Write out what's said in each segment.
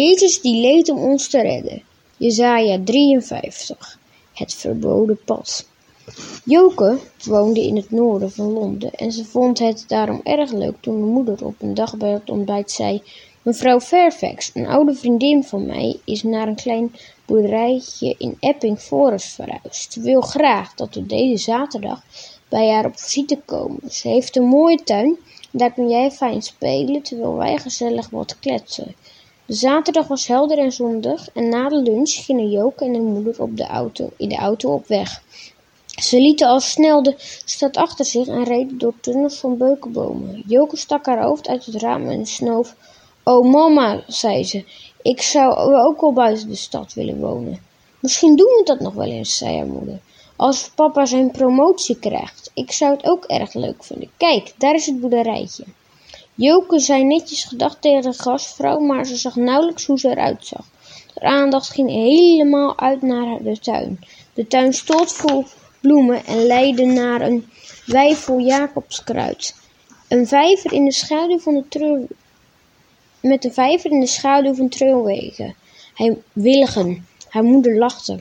Jezus die leed om ons te redden. Jezaja 53. Het verboden pad. Joke woonde in het noorden van Londen en ze vond het daarom erg leuk toen de moeder op een dag bij het ontbijt zei: Mevrouw Fairfax, een oude vriendin van mij, is naar een klein boerderijtje in Epping Forest verhuisd. Wil graag dat we deze zaterdag bij haar op visite komen. Ze heeft een mooie tuin daar kun jij fijn spelen terwijl wij gezellig wat kletsen. Zaterdag was helder en zondag en na de lunch gingen Joke en de moeder op de auto, in de auto op weg. Ze lieten al snel de stad achter zich en reden door tunnels van beukenbomen. Joke stak haar hoofd uit het raam en snoof. Oh mama, zei ze, ik zou ook wel buiten de stad willen wonen. Misschien doen we dat nog wel eens, zei haar moeder. Als papa zijn promotie krijgt. Ik zou het ook erg leuk vinden. Kijk, daar is het boerderijtje. Joke zei netjes gedag tegen de gastvrouw, maar ze zag nauwelijks hoe ze eruit zag. Haar aandacht ging helemaal uit naar de tuin. De tuin stond vol bloemen en leidde naar een vol Jacobskruid. Een vijver in de schaduw van de trul... Met een vijver in de schaduw van treurwegen. Hij willigen. Haar moeder lachte.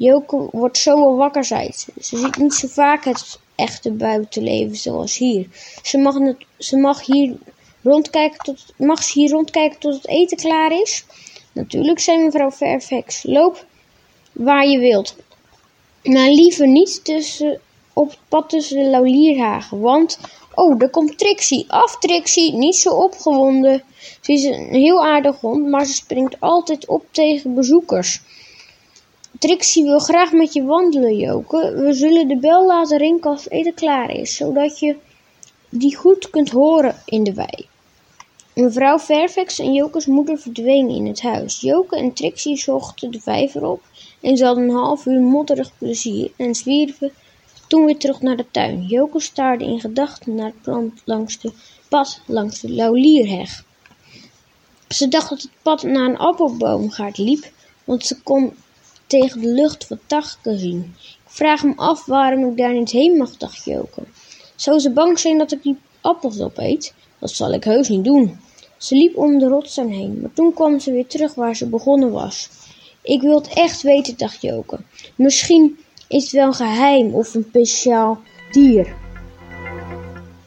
Joke wordt zo wel wakker, zei ze. Ze ziet niet zo vaak het echte buitenleven zoals hier. Ze mag, ze mag hier rondkijken tot, hier rondkijken tot het eten klaar is? Natuurlijk, zei mevrouw Fairfax. Loop waar je wilt. Maar liever niet tussen, op het pad tussen de laulierhagen, want... Oh, daar komt Trixie. Af, Trixie. Niet zo opgewonden. Ze is een heel aardig hond, maar ze springt altijd op tegen bezoekers. Trixie wil graag met je wandelen, Joke. We zullen de bel laten rinken als eten klaar is, zodat je die goed kunt horen in de wei. Mevrouw Fairfax en Joke's moeder verdwenen in het huis. Joke en Trixie zochten de vijver op en ze hadden een half uur modderig plezier en zwierven toen weer terug naar de tuin. Joke staarde in gedachten naar het plant langs de pad langs de laulierheg. Ze dacht dat het pad naar een appelboomgaard liep, want ze kon tegen de lucht van takken zien. Ik vraag me af waarom ik daar niet heen mag, dacht Joke. Zou ze bang zijn dat ik die appels opeet? Dat zal ik heus niet doen. Ze liep om de rotsen heen, maar toen kwam ze weer terug waar ze begonnen was. Ik wil het echt weten, dacht Joke. Misschien is het wel een geheim of een speciaal dier.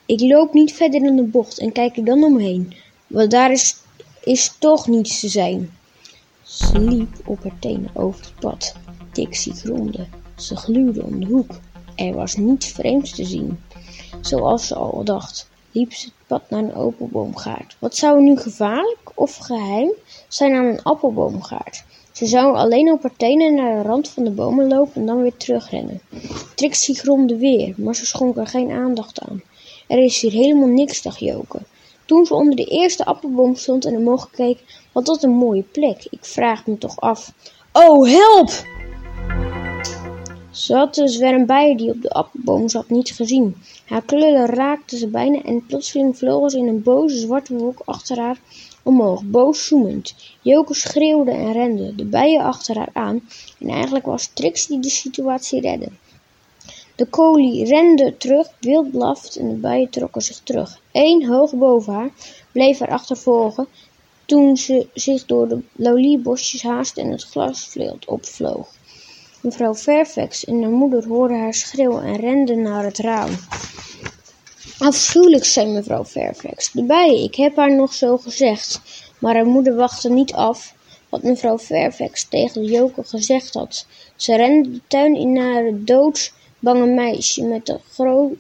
Ik loop niet verder in de bocht en kijk er dan omheen, want daar is, is toch niets te zijn. Ze liep op haar tenen over het pad. Dixie gromde. Ze gluurde om de hoek. Er was niets vreemds te zien. Zoals ze al dacht, liep ze het pad naar een appelboomgaard. Wat zou nu gevaarlijk of geheim zijn aan een appelboomgaard? Ze zou alleen op haar tenen naar de rand van de bomen lopen en dan weer terugrennen. Trixie gromde weer, maar ze schonk er geen aandacht aan. Er is hier helemaal niks, dacht Joke. Toen ze onder de eerste appelboom stond en omhoog keek, wat dat een mooie plek. Ik vraag me toch af. Oh, help! Ze had de zwerm bijen die op de appelboom zat niet gezien. Haar klullen raakten ze bijna en plotseling vlogen ze in een boze zwarte wolk achter haar omhoog, boos zoemend. Joke schreeuwde en rende, de bijen achter haar aan, en eigenlijk was Trix die de situatie redde. De kolie rende terug, wild blaft en de bijen trokken zich terug. Eén hoog boven haar bleef haar achtervolgen toen ze zich door de laulierbosjes haastte en het glasveld opvloog. Mevrouw Fairfax en haar moeder hoorden haar schreeuwen en renden naar het raam. Afschuwelijk, zei mevrouw Fairfax. De bijen, ik heb haar nog zo gezegd. Maar haar moeder wachtte niet af wat mevrouw Fairfax tegen Joke gezegd had. Ze rende de tuin in naar het doodsbange meisje met de gro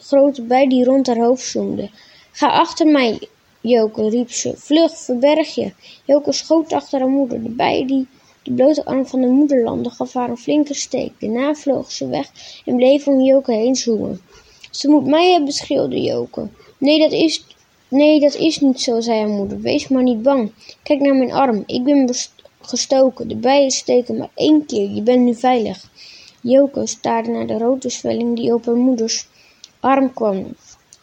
grote bij die rond haar hoofd zoemde. Ga achter mij, Joke, riep ze. Vlug, verberg je. Joke schoot achter haar moeder. De bij die de blote arm van de moeder landde gaf haar een flinke steek. Daarna vloog ze weg en bleef om Joke heen zoemen. Ze moet mij hebben, schreeuwde Joke. Nee, dat is Nee, dat is niet zo, zei haar moeder. Wees maar niet bang. Kijk naar mijn arm. Ik ben gestoken. De bijen steken maar één keer. Je bent nu veilig. Joko staarde naar de rode zwelling die op haar moeders arm kwam.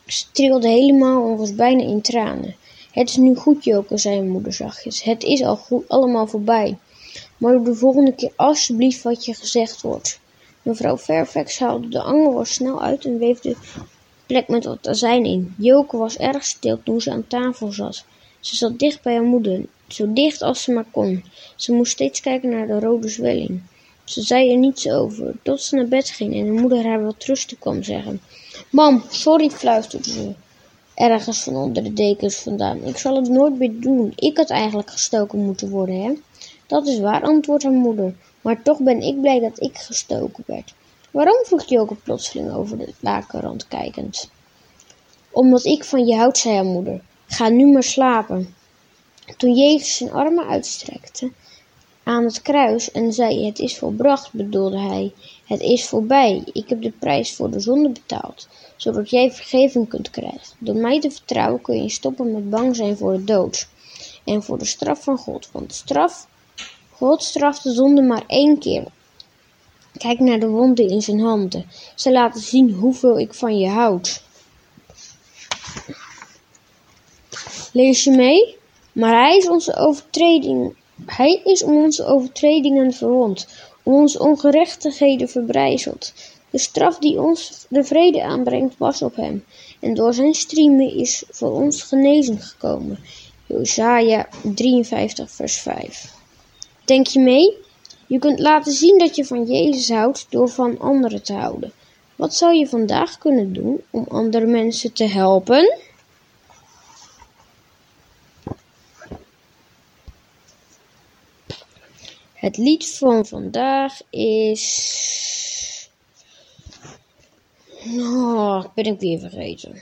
Ze trilde helemaal en was bijna in tranen. Het is nu goed, Joko, zei haar moeder zachtjes. Het is al goed, allemaal voorbij. Maar doe de volgende keer alsjeblieft wat je gezegd wordt. Mevrouw Fairfax haalde de angelworst snel uit en weefde plek met wat azijn in. Joke was erg stil toen ze aan tafel zat. Ze zat dicht bij haar moeder, zo dicht als ze maar kon. Ze moest steeds kijken naar de rode zwelling. Ze zei er niets over, tot ze naar bed ging en de moeder haar wat rusten kwam zeggen. Mam, sorry, fluisterde ze, ergens van onder de dekens vandaan. Ik zal het nooit meer doen. Ik had eigenlijk gestoken moeten worden, hè? Dat is waar, antwoordde haar moeder. Maar toch ben ik blij dat ik gestoken werd. Waarom? vroeg Joke plotseling over de lakenrand kijkend. Omdat ik van je houd, zei haar moeder. Ga nu maar slapen. Toen Jezus zijn armen uitstrekte aan het kruis en zei: Het is volbracht, bedoelde hij. Het is voorbij. Ik heb de prijs voor de zonde betaald, zodat jij vergeving kunt krijgen. Door mij te vertrouwen kun je stoppen met bang zijn voor de dood en voor de straf van God. Want straf, God straft de zonde maar één keer. Kijk naar de wonden in zijn handen. Ze laten zien hoeveel ik van je houd. Lees je mee? Maar hij is onze overtreding. Hij is om onze overtredingen verwond, onze ongerechtigheden verbrijzeld. De straf die ons de vrede aanbrengt was op hem, en door zijn striemen is voor ons genezing gekomen. Josaja 53 vers 5 Denk je mee? Je kunt laten zien dat je van Jezus houdt door van anderen te houden. Wat zou je vandaag kunnen doen om andere mensen te helpen? Het lied van vandaag is. Oh, ben ik weer vergeten.